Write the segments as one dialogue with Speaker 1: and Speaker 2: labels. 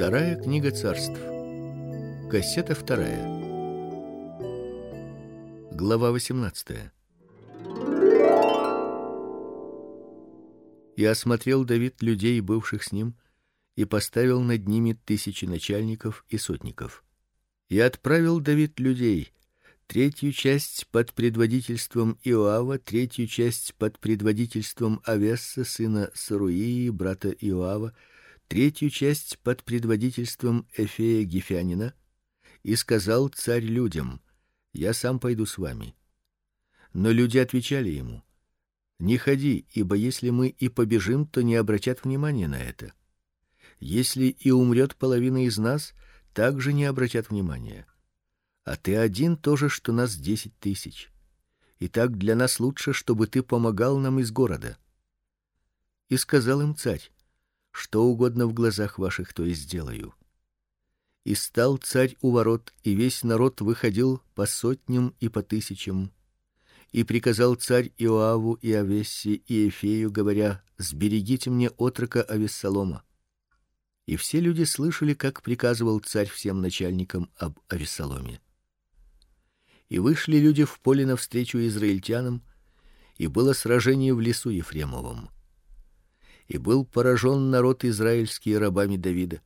Speaker 1: Вторая книга царств. Кассета вторая. Глава 18. И осмотрел Давид людей, бывших с ним, и поставил над ними тысячи начальников и сотников. И отправил Давид людей, третью часть под предводительством Иоава, третью часть под предводительством Авесса сына Саруии, брата Иоава, третью часть под предводительством Эфея Гефянина, и сказал царь людям: "Я сам пойду с вами". Но люди отвечали ему: "Не ходи, ибо если мы и побежим, то не обратят внимания на это. Если и умрет половина из нас, также не обратят внимания. А ты один тоже, что нас десять тысяч. И для нас лучше, чтобы ты помогал нам из города". И сказал им царь: что угодно в глазах ваших, то и сделаю. И стал царь у ворот, и весь народ выходил по сотням и по тысячам. И приказал царь Иоаву и Авессе и Эфею, говоря: "Сберегите мне отрока Авессалома". И все люди слышали, как приказывал царь всем начальникам об Авессаломе. И вышли люди в поле навстречу израильтянам, и было сражение в лесу Ефремовом и был поражен народ израильский рабами Давида.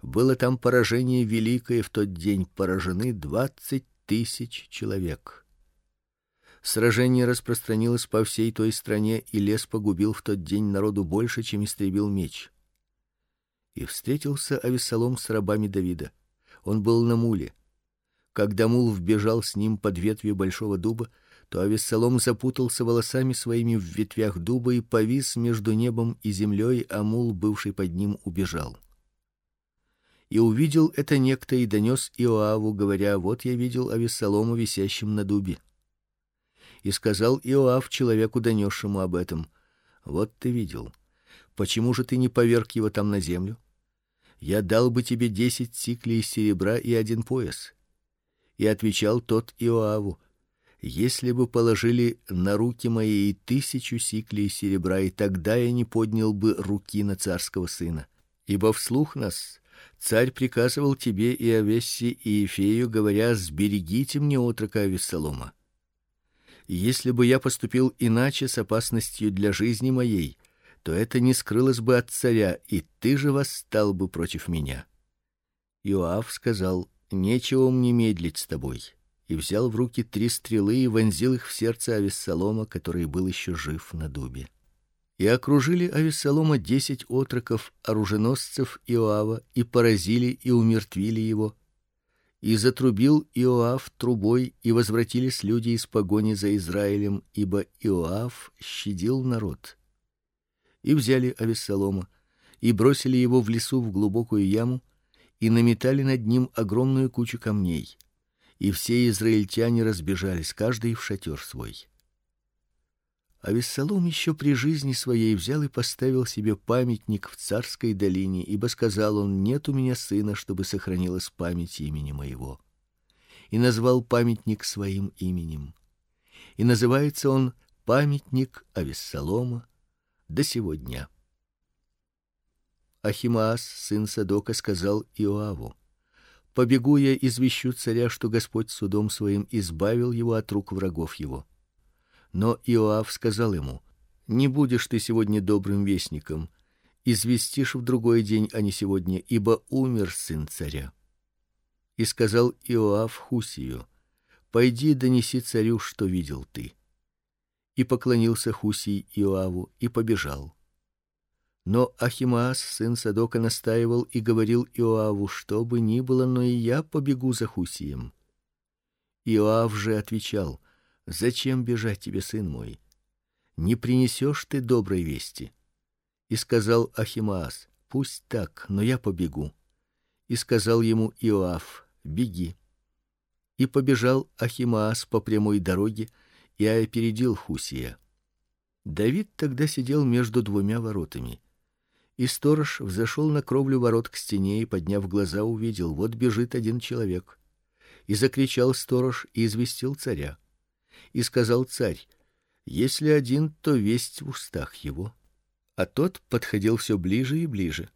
Speaker 1: Было там поражение великое в тот день, поражены двадцать тысяч человек. Сражение распространилось по всей той стране, и лес погубил в тот день народу больше, чем истребил меч. И встретился Авесолом с рабами Давида. Он был на муле. Когда мул вбежал с ним под ветви большого дуба, то Авессалом запутался волосами своими в ветвях дуба и повис между небом и землей, а мул, бывший под ним, убежал. И увидел это некто и донес Иоаву, говоря: вот я видел Авессалома висящим на дубе. И сказал Иоав человеку, донесшему об этом: вот ты видел. Почему же ты не поверг его там на землю? Я дал бы тебе десять сиклей серебра и один пояс. И отвечал тот Иоаву: если бы положили на руки мои и тысячу сиклей серебра, и тогда я не поднял бы руки на царского сына. Ибо вслух нас царь приказывал тебе и Авессе и Ефею, говоря: "Сберегите мне отрока Авессалома". Если бы я поступил иначе с опасностью для жизни моей, то это не скрылось бы от царя, и ты же восстал бы против меня. Иоав сказал: "Нечего мне медлить с тобой" и взял в руки три стрелы и вонзил их в сердце Авессалома, который был еще жив на дубе. И окружили Авессалома десять отроков оруженосцев Иоава и поразили и умертвили его. И затрубил Иоав трубой, и возвратились люди из погони за Израилем, ибо Иоав щадил народ. И взяли Авессалома и бросили его в лесу в глубокую яму и наметали над ним огромную кучу камней и все израильтяне разбежались, каждый в шатер свой. А Вессалом еще при жизни своей взял и поставил себе памятник в царской долине, ибо сказал он: нет у меня сына, чтобы сохранилась память имени моего. И назвал памятник своим именем. И называется он памятник Авессалома до сего дня. Ахимаас сын Садока сказал Иоаву: побегу я извещу царя, что Господь судом своим избавил его от рук врагов его. Но Иоав сказал ему: Не будешь ты сегодня добрым вестником, известишь в другой день, а не сегодня, ибо умер сын царя. И сказал Иоав Хусию: Пойди донеси царю, что видел ты. И поклонился Хусий Иоаву и побежал. Но Ахимаас, сын Садока, настаивал и говорил Иоаву, что бы ни было, но и я побегу за Хусием. Иоав же отвечал: Зачем бежать тебе, сын мой? Не принесешь ты доброй вести. И сказал Ахимаас: Пусть так, но я побегу. И сказал ему Иоав: Беги. И побежал Ахимаас по прямой дороге и опередил Хусия. Давид тогда сидел между двумя воротами. И сторож взошел на кровлю ворот к стене и, подняв глаза, увидел: вот бежит один человек. И закричал сторож и известил царя. И сказал царь: если один, то весть в устах его. А тот подходил все ближе и ближе.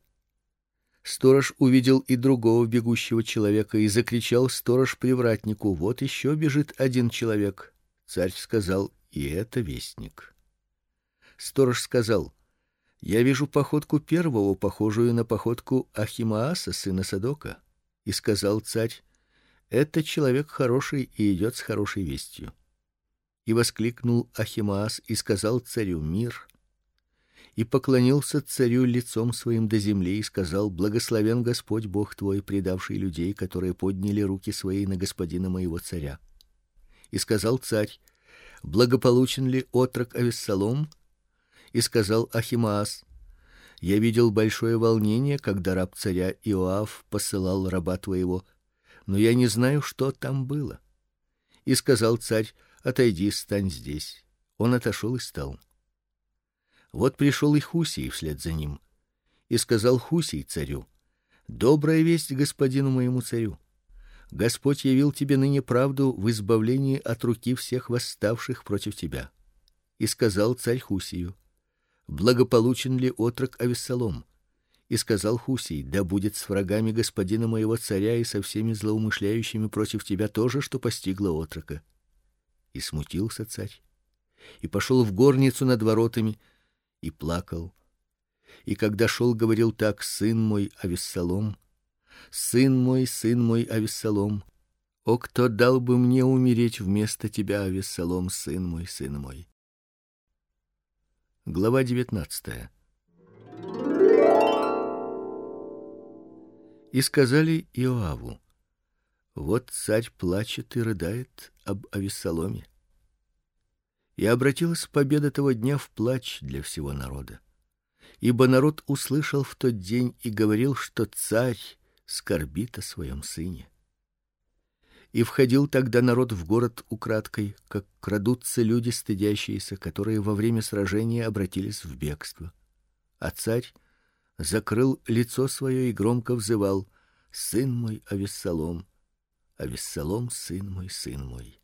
Speaker 1: Сторож увидел и другого бегущего человека и закричал сторож привратнику: "Вот еще бежит один человек". Царь сказал: "И это вестник". Сторож сказал: "Я вижу походку первого, похожую на походку Ахимааса сына Садока". И сказал царь: "Это человек хороший и идет с хорошей вестью". И воскликнул Ахимаас и сказал царю: "Мир" и поклонился царю лицом своим до земли и сказал: Благословен Господь Бог твой, предавший людей, которые подняли руки свои на господина моего царя. И сказал царь: Благополучен ли отрок Авессалом? И сказал Ахимаас: Я видел большое волнение, когда раб царя Иоав посылал раба твоего, но я не знаю, что там было. И сказал царь: Отойди, стань здесь. Он отошел и стал. Вот пришел и Хусей вслед за ним, и сказал Хусей царю: Добрая весть господину моему царю. Господь явил тебе ныне правду в избавлении от руки всех восставших против тебя. И сказал царь Хусию: Благополучен ли отрок Авессалом? И сказал Хусей: Да будет с врагами господина моего царя и со всеми злоумышляющими против тебя тоже, что постигло отрока. И смутился царь, и пошел в горницу над воротами, и плакал. И когда шел, говорил так: сын мой Авессалом, сын мой, сын мой Авессалом, о кто дал бы мне умереть вместо тебя, Авессалом, сын мой, сын мой. Глава девятнадцатая. И сказали Иоаву: Вот царь плачет и рыдает об Авессаломе. И обратилась победа того дня в плач для всего народа. Ибо народ услышал в тот день и говорил, что царь скорбит о своем сыне. И входил тогда народ в город украдкой, как крадутся люди стыдящиеся, которые во время сражения обратились в бегство. А царь закрыл лицо свое и громко взывал: "Сын мой Авессалом, Авессалом, сын мой, сын мой".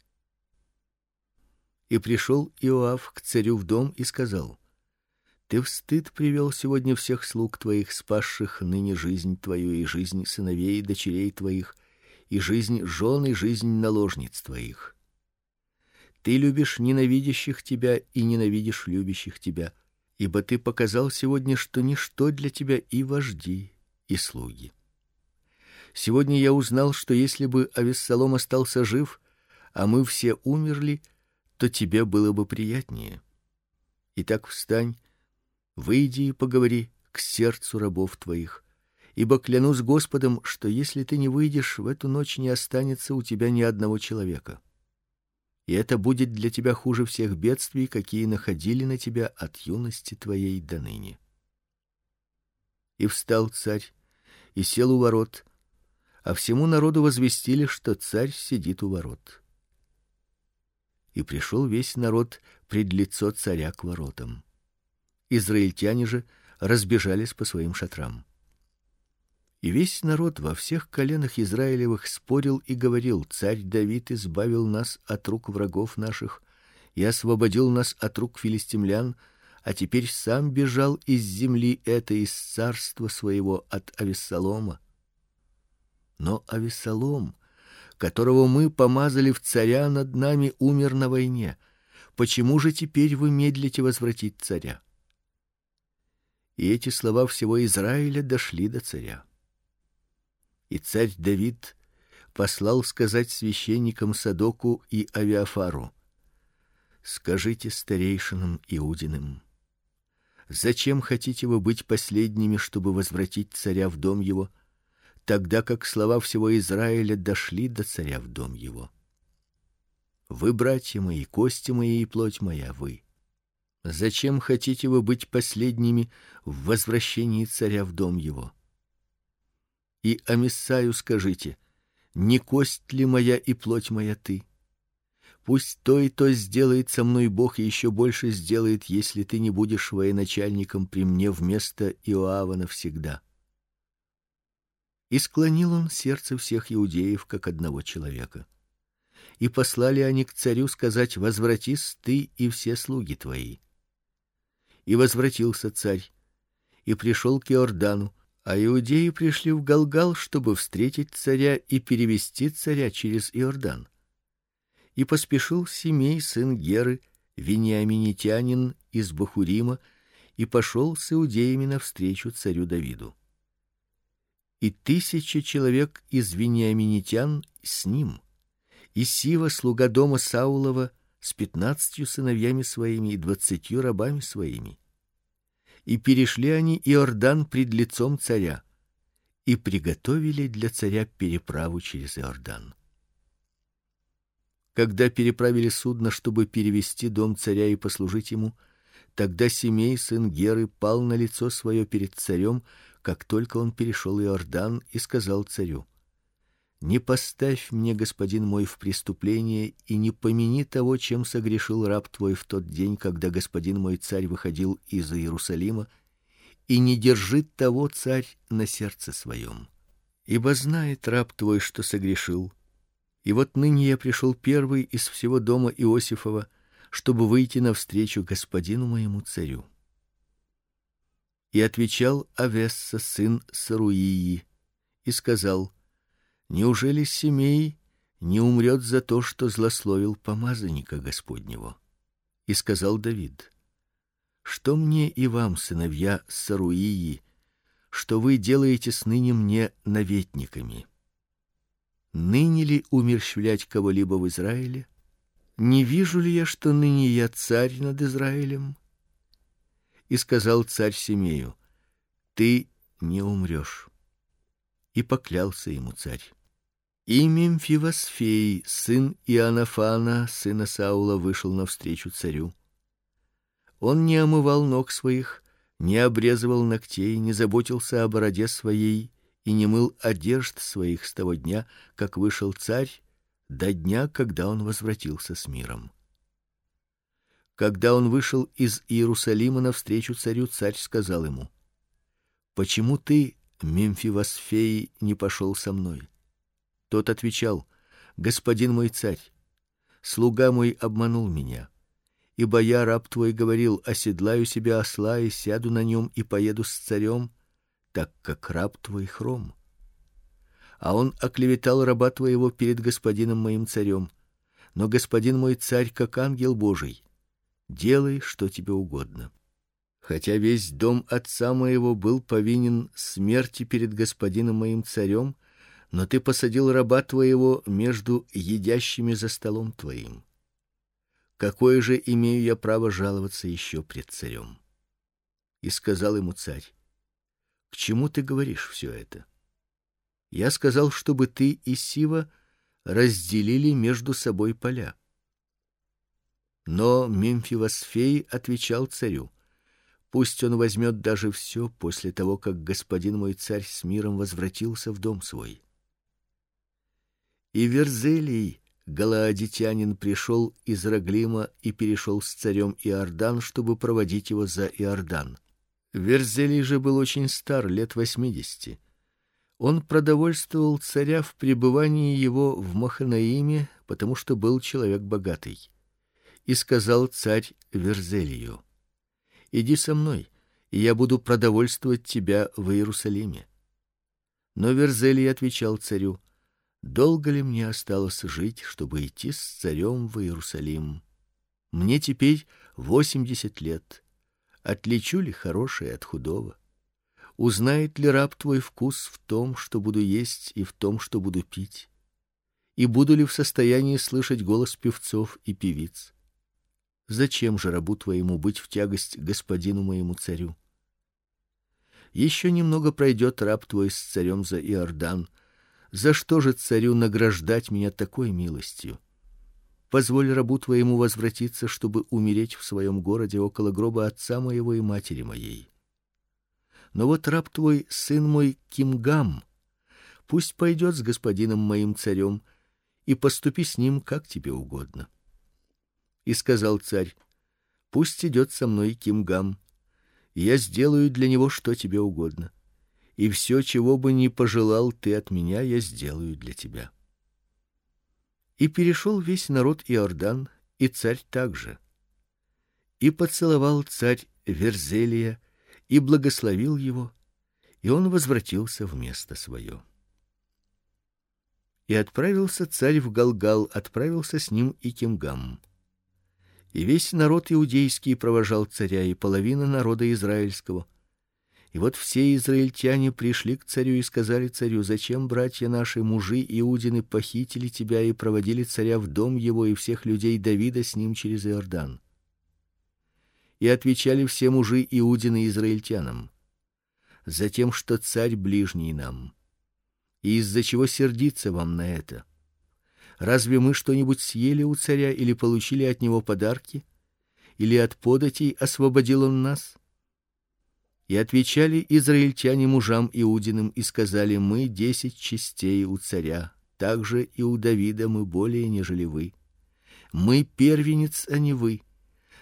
Speaker 1: И пришел Иоав к царю в дом и сказал: Ты в стыд привел сегодня всех слуг твоих, спасших ныне жизнь твою и жизнь сыновей и дочерей твоих, и жизнь жен и жизнь наложниц твоих. Ты любишь ненавидящих тебя и ненавидишь любящих тебя, ибо ты показал сегодня, что ничто для тебя и вожди, и слуги. Сегодня я узнал, что если бы Авессалом остался жив, а мы все умерли, то тебе было бы приятнее. Итак, встань, выйди и поговори к сердцу рабов твоих, ибо клянусь Господом, что если ты не выйдешь, в эту ночь не останется у тебя ни одного человека. И это будет для тебя хуже всех бедствий, какие находили на тебя от юности твоей до ныне. И встал царь и сел у ворот, а всему народу возвестили, что царь сидит у ворот и пришел весь народ пред лицо царя к воротам. Израильтяне же разбежались по своим шатрам. И весь народ во всех коленах Израилевых спорил и говорил: Царь Давид избавил нас от рук врагов наших и освободил нас от рук филистимлян, а теперь сам бежал из земли этой из царства своего от Авессалома. Но Авессалом которого мы помазали в царя над нами, умер на войне. Почему же теперь вы медлите возвратить царя? И эти слова всего Израиля дошли до царя. И царь Давид послал сказать священникам Садоку и Авиафару: Скажите старейшинам иудиным: Зачем хотите вы быть последними, чтобы возвратить царя в дом его? тогда как слова всего Израиля дошли до царя в дом его. Вы, братья мои, кости мои и плоть моя, вы. Зачем хотите вы быть последними в возвращении царя в дом его? И Амисаю скажите: не кость ли моя и плоть моя ты? Пусть то и то сделает со мной Бог и еще больше сделает, если ты не будешь военачальником при мне вместо Иоава навсегда. И склонил он сердце всех иудеев как одного человека. И послали они к царю сказать: "Возвратись ты и все слуги твои". И возвратился царь и пришел к Иордану, А иудеи пришли в Галгал, чтобы встретить царя и перевести царя через Иордан. И поспешил Семей сын Геры, вениаминитянин из Бахурима, и пошел с иудеями навстречу царю Давиду. И тысяча человек из вениаминитян с ним. И Сива, слуга дома Саулова, с пятнадцатью сыновьями своими и двадцатью рабами своими. И перешли они Иордан пред лицом царя и приготовили для царя переправу через Иордан. Когда переправили судно, чтобы перевести дом царя и послужить ему, тогда Семей сын Геры пал на лицо свое перед царем, как только он перешел Иордан, и сказал царю: не поставь мне, господин мой, в преступление и не помяни того, чем согрешил раб твой в тот день, когда господин мой царь выходил из Иерусалима, и не держи того царь на сердце своем. Ибо знает раб твой, что согрешил. И вот ныне я пришел первый из всего дома Иосифова, чтобы выйти навстречу господину моему царю. И отвечал Авесса сын Саруии и сказал: Неужели Семей не умрет за то, что злословил помазанника Господнего? И сказал Давид: Что мне и вам, сыновья Саруии, что вы делаете с ныне мне наветниками? Ныне ли умерщвлять кого-либо в Израиле? Не вижу ли я, что ныне я царь над Израилем? И сказал царь Семею: Ты не умрешь. И поклялся ему царь. И Мемфивосфей, сын Иоаннафана, сына Саула, вышел навстречу царю. Он не омывал ног своих, не обрезывал ногтей, не заботился о бороде своей и не мыл одежд своих с того дня, как вышел царь, до дня, когда он возвратился с миром. Когда он вышел из Иерусалима навстречу царю, царь сказал ему: "Почему ты, Мемфивосфей, не пошел со мной?" Тот отвечал: "Господин мой царь, слуга мой обманул меня, ибо я раб твой говорил: оседлаю себе осла и сяду на нем и поеду с царем, так как раб твой хром. А он оклеветал раба твоего перед господином моим царем. Но господин мой царь, как ангел Божий, делай, что тебе угодно. Хотя весь дом отца моего был повинен смерти перед господином моим царем, но ты посадил раба твоего между едящими за столом твоим. Какое же имею я право жаловаться еще пред царем? И сказал ему царь: К чему ты говоришь все это? Я сказал, чтобы ты и Сива разделили между собой поля. Но Мемфивосфей отвечал царю: Пусть он возьмет даже все после того, как господин мой царь с миром возвратился в дом свой. И Верзелий, галаадитянин, пришел из Раглима и перешел с царем Иордан, чтобы проводить его за Иордан. Верзелий же был очень стар, лет восьмидесяти. Он продовольствовал царя в пребывании его в Маханаиме, потому что был человек богатый. И сказал царь Верзелию: Иди со мной, и я буду продовольствовать тебя в Иерусалиме. Но Верзелий отвечал царю: Долго ли мне осталось жить, чтобы идти с царем в Иерусалим? Мне теперь восемьдесят лет. Отличу ли хорошее от худого? Узнает ли раб твой вкус в том, что буду есть, и в том, что буду пить? И буду ли в состоянии слышать голос певцов и певиц? Зачем же рабу твоему быть в тягость господину моему царю? Еще немного пройдет раб твой с царем за Иордан, за что же царю награждать меня такой милостью? Позволь рабу твоему возвратиться, чтобы умереть в своем городе около гроба отца моего и матери моей. Но вот раб твой, сын мой Кимгам, пусть пойдет с господином моим царем и поступи с ним как тебе угодно. И сказал царь: Пусть идет со мной Кимгам, я сделаю для него что тебе угодно и все, чего бы ни пожелал ты от меня, я сделаю для тебя. И перешел весь народ Иордан, и царь также. И поцеловал царь Верзелия и благословил его, И он возвратился в место свое. И отправился царь в Галгал, отправился с ним и Кимгам. И весь народ иудейский провожал царя, и половина народа израильского. И вот все израильтяне пришли к царю и сказали царю: "Зачем братья наши мужи иудины похитили тебя и проводили царя в дом его и всех людей Давида с ним через Иордан?" И отвечали все мужи иудины израильтянам: "Затем, что царь ближний нам. И из-за чего сердиться вам на это?" Разве мы что-нибудь съели у царя или получили от него подарки? Или от податей освободил он нас? И отвечали израильтяне мужам иудиным и сказали: мы десять частей у царя, также и у Давида мы более нежели вы. Мы первенец, а не вы.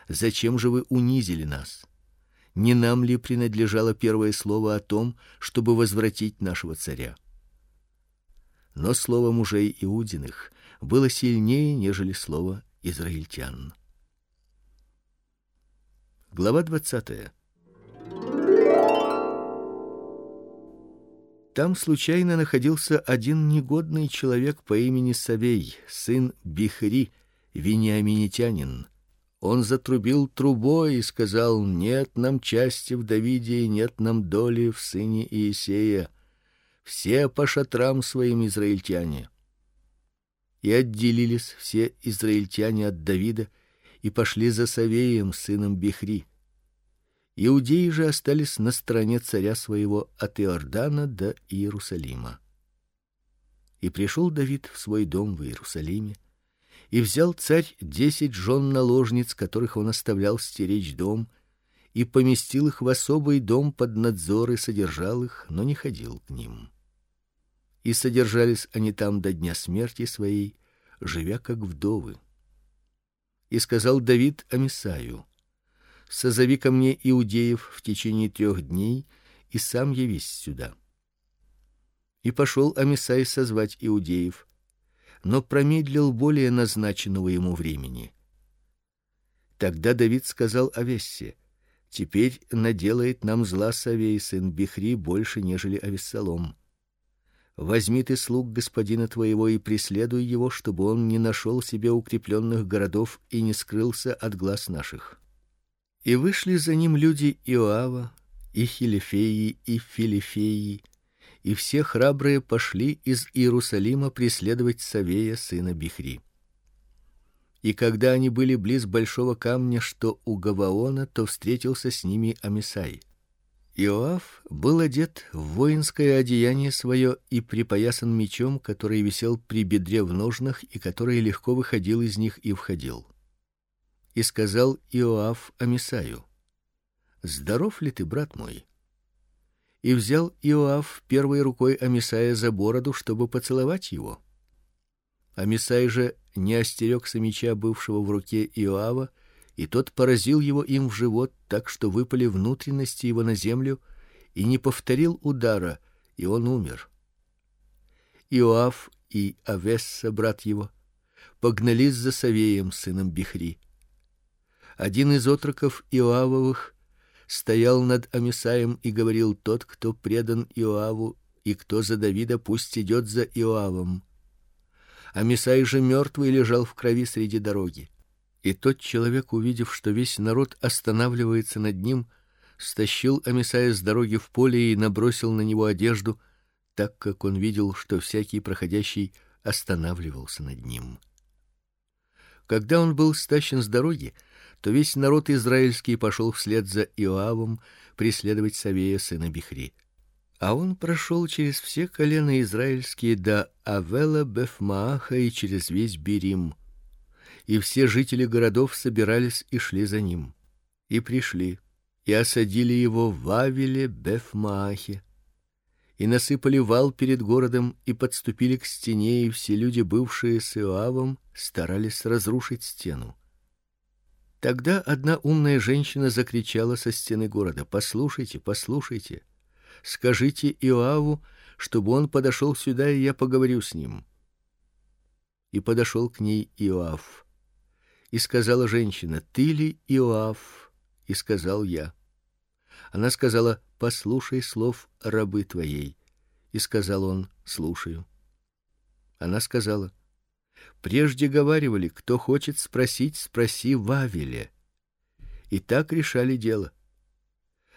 Speaker 1: Зачем же вы унизили нас? Не нам ли принадлежало первое слово о том, чтобы возвратить нашего царя? Но слово мужей иудиных было сильнее, нежели слово израильтян. Глава 20. Там случайно находился один негодный человек по имени Савей, сын Бихри, вениаминитянин. Он затрубил трубой и сказал: "Нет нам части в Давиде, и нет нам доли в сыне Иисея. Все по шатрам своим израильтяне" и отделились все израильтяне от Давида и пошли за Савеем сыном Бихри. Иудеи же остались на стороне царя своего от Иордана до Иерусалима. И пришел Давид в свой дом в Иерусалиме, и взял царь десять жен наложниц, которых он оставлял стеречь дом, и поместил их в особый дом под надзор и содержал их, но не ходил к ним и содержались они там до дня смерти своей, живя как вдовы. И сказал Давид Амисаю: Созови ко мне иудеев в течение трех дней и сам явись сюда. И пошел Амисай созвать иудеев, но промедлил более назначенного ему времени. Тогда Давид сказал Авессе: Теперь наделает нам зла Савей сын Бихри больше, нежели Авессалом. Возьми ты слуг господина твоего и преследуй его, чтобы он не нашел себе укрепленных городов и не скрылся от глаз наших. И вышли за ним люди Иоава, и Хилифеи, и Филифеи, и все храбрые пошли из Иерусалима преследовать Савея сына Бихри. И когда они были близ большого камня, что у Гаваона, то встретился с ними Амисай. Иоав был одет в воинское одеяние свое и припоясан мечом, который висел при бедре в ножнах и который легко выходил из них и входил. И сказал Иоав Амисаю: "Здоров ли ты, брат мой?" И взял Иоав первой рукой Амисая за бороду, чтобы поцеловать его. Амисай же не остерегся меча, бывшего в руке Иоава, и тот поразил его им в живот, так что выпали внутренности его на землю, и не повторил удара, и он умер. Иоав и Авесса, брат его, погнались за Савеем, сыном Бихри. Один из отроков Иоавовых стоял над Амисаем и говорил: "Тот, кто предан Иоаву и кто за Давида, пусть идет за Иоавом". Амисай же мертвый лежал в крови среди дороги. И тот человек, увидев, что весь народ останавливается над ним, стащил Амисая с дороги в поле и набросил на него одежду, так как он видел, что всякий проходящий останавливался над ним. Когда он был стащен с дороги, то весь народ израильский пошел вслед за Иоавом преследовать Савея сына Бихри. А он прошел через все колена израильские до Авела Бефмааха и через весь Берим и все жители городов собирались и шли за ним. И пришли, и осадили его в Авеле Бефмаахе, и насыпали вал перед городом и подступили к стене, и все люди, бывшие с Иоавом, старались разрушить стену. Тогда одна умная женщина закричала со стены города: "Послушайте, послушайте. Скажите Иоаву, чтобы он подошел сюда, и я поговорю с ним". И подошел к ней Иоав. И сказала женщина: "Ты ли Иоав?" И сказал я: Она сказала: "Послушай слов рабы твоей". И сказал он: "Слушаю". Она сказала: "Прежде говаривали, кто хочет спросить, спроси Вавиле". И так решали дело.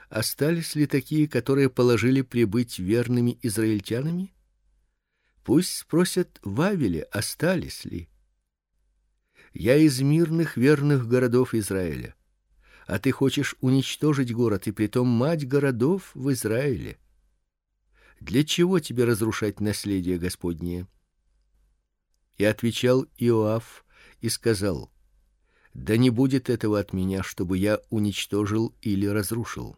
Speaker 1: Остались ли такие, которые положили прибыть верными израильтянами? Пусть спросят Вавиле, остались ли. Я из мирных верных городов Израиля. А ты хочешь уничтожить город и притом мать городов в Израиле. Для чего тебе разрушать наследие Господнее? И отвечал Иоав и сказал: Да не будет этого от меня, чтобы я уничтожил или разрушил.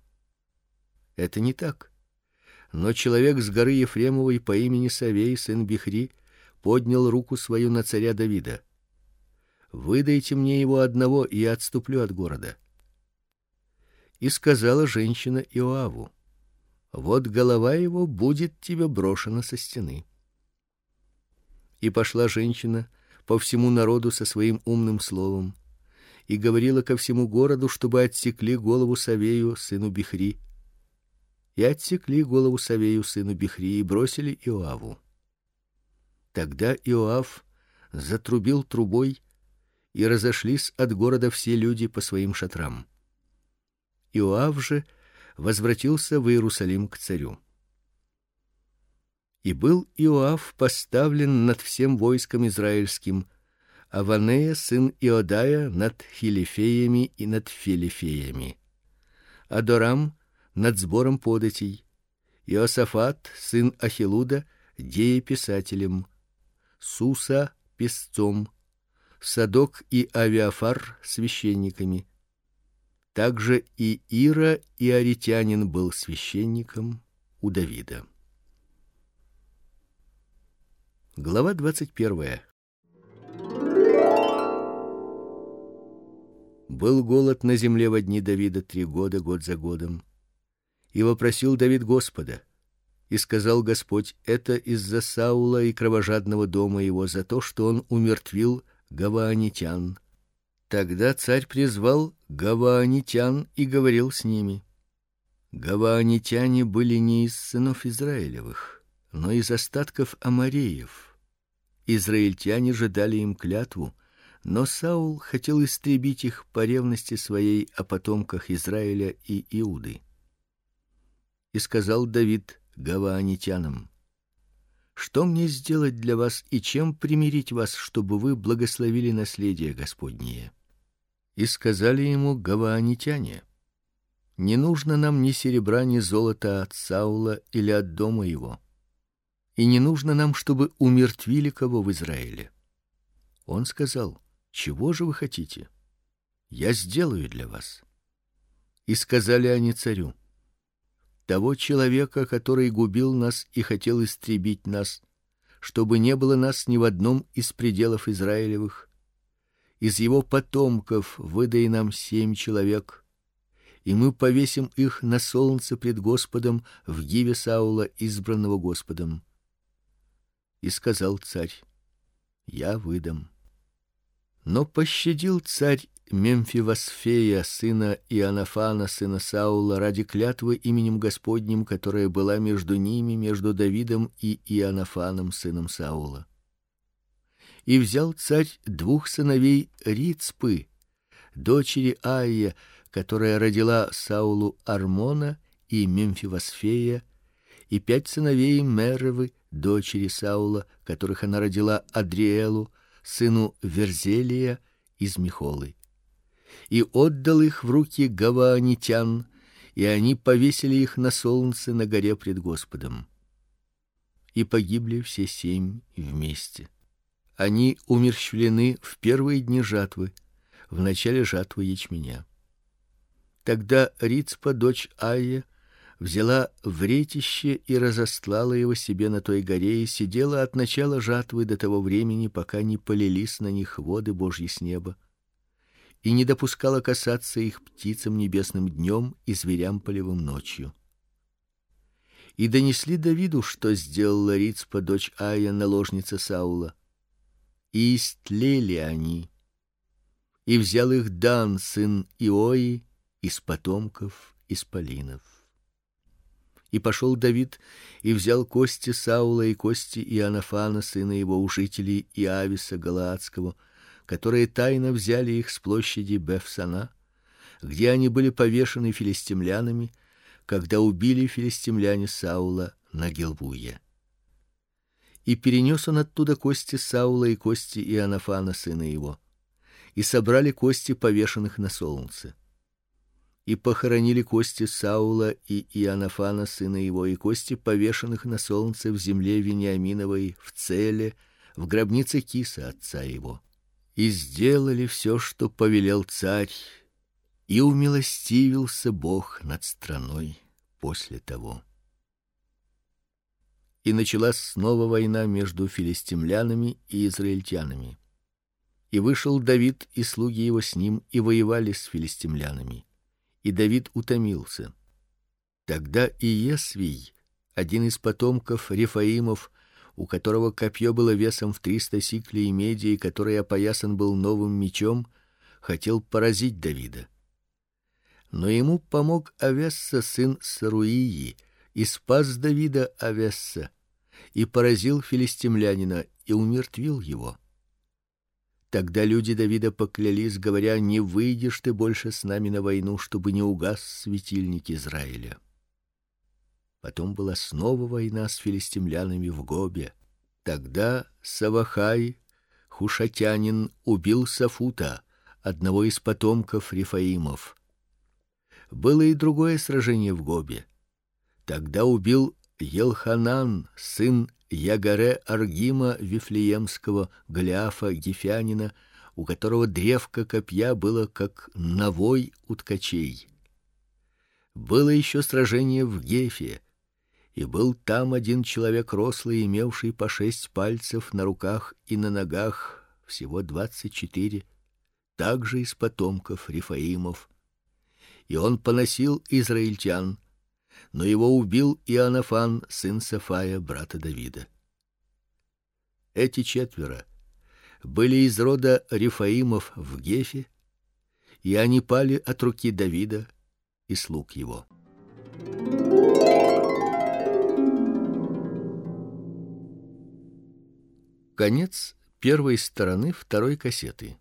Speaker 1: Это не так. Но человек с горы Ефремовой по имени Савей сын Бихри поднял руку свою на царя Давида. Выдайте мне его одного, и я отступлю от города. И сказала женщина Иоаву: Вот голова его будет тебе брошена со стены. И пошла женщина по всему народу со своим умным словом и говорила ко всему городу, чтобы отсекли голову Савею сыну Бихри. И отсекли голову Савею сыну Бихри и бросили Иоаву. Тогда Иоав затрубил трубой и разошлись от города все люди по своим шатрам. Иоав же возвратился в Иерусалим к царю. И был Иоав поставлен над всем войском израильским, а Ванея сын Иодая над хилифеями и над филифеями. Адорам над сбором податей, Иосафат сын Ахилуда дееписателем, Суса писцом, Садок и Авиафар священниками. Также и Ира и Аритянин был священником у Давида. Глава двадцать первая. Был голод на земле в дни Давида три года год за годом. И вопросил Давид Господа: и сказал Господь: это из-за Саула и кровожадного дома его за то, что он умертвил гаваанитян. Тогда царь призвал гаваанитян и говорил с ними. Гаваанитяне были не из сынов Израилевых, но из остатков амореев. Израильтяне же дали им клятву, но Саул хотел истребить их по ревности своей о потомках Израиля и Иуды. И сказал Давид гаваанитянам: что мне сделать для вас и чем примирить вас, чтобы вы благословили наследие Господнее? И сказали ему гаваанитяне: Не нужно нам ни серебра, ни золота от Саула или от дома его. И не нужно нам, чтобы умертвили кого в Израиле. Он сказал: Чего же вы хотите? Я сделаю для вас. И сказали они царю: того человека, который губил нас и хотел истребить нас, чтобы не было нас ни в одном из пределов Израилевых. Из его потомков выдай нам семь человек, и мы повесим их на солнце пред Господом в гиве Саула, избранного Господом. И сказал царь: Я выдам. Но пощадил царь Мемфивосфея, сына Иоаннафана, сына Саула, ради клятвы именем Господним, которая была между ними, между Давидом и Иоаннафаном, сыном Саула. И взял царь двух сыновей Рицпы, дочери Аия, которая родила Саулу Армона и Мемфивосфея, и пять сыновей Мервы, дочери Саула, которых она родила Адриэлу, сыну Верзелия из Михолы и отдал их в руки гаваанитян, и они повесили их на солнце на горе пред Господом. И погибли все семь вместе. Они умерщвлены в первые дни жатвы, в начале жатвы ячменя. Тогда Рицпа, дочь Айя, взяла вретище и разостлала его себе на той горе и сидела от начала жатвы до того времени, пока не полились на них воды Божьи с неба и не допускала касаться их птицам небесным днем и зверям полевым ночью. И донесли Давиду, что сделала Рицпа, дочь Ая, наложница Саула. И истлели они. И взял их Дан, сын Иои, из потомков исполинов. И пошел Давид и взял кости Саула и кости Иоаннафана сына его у жителей Иависа галаадского, которые тайно взяли их с площади Бефсана, где они были повешены филистимлянами, когда убили филистимляне Саула на Гилбуе. И перенес он оттуда кости Саула и кости Иоаннафана сына его, и собрали кости повешенных на солнце и похоронили кости Саула и Иоаннафана сына его и кости повешенных на солнце в земле Вениаминовой в Целе, в гробнице Киса отца его. И сделали все, что повелел царь, и умилостивился Бог над страной после того. И началась снова война между филистимлянами и израильтянами. И вышел Давид и слуги его с ним и воевали с филистимлянами и Давид утомился. Тогда Иесвий, один из потомков Рефаимов, у которого копье было весом в триста сиклей меди и который опоясан был новым мечом, хотел поразить Давида. Но ему помог Авесса сын Саруии, и спас Давида Авесса, и поразил филистимлянина и умертвил его. Тогда люди Давида поклялись, говоря: "Не выйдешь ты больше с нами на войну, чтобы не угас светильник Израиля". Потом была снова война с филистимлянами в Гобе. Тогда Савахай, хушатянин, убил Сафута, одного из потомков Рефаимов. Было и другое сражение в Гобе. Тогда убил Елханан, сын Ягаре Аргима Вифлеемского Голиафа Гефянина, у которого древко копья было как навой у ткачей. Было еще сражение в Гефе, и был там один человек рослый, имевший по шесть пальцев на руках и на ногах, всего двадцать четыре, также из потомков Рифаимов. И он поносил израильтян, но его убил Иоаннафан, сын Сафая, брата Давида. Эти четверо были из рода Рифаимов в Гефе, и они пали от руки Давида и слуг его. Конец первой стороны второй кассеты.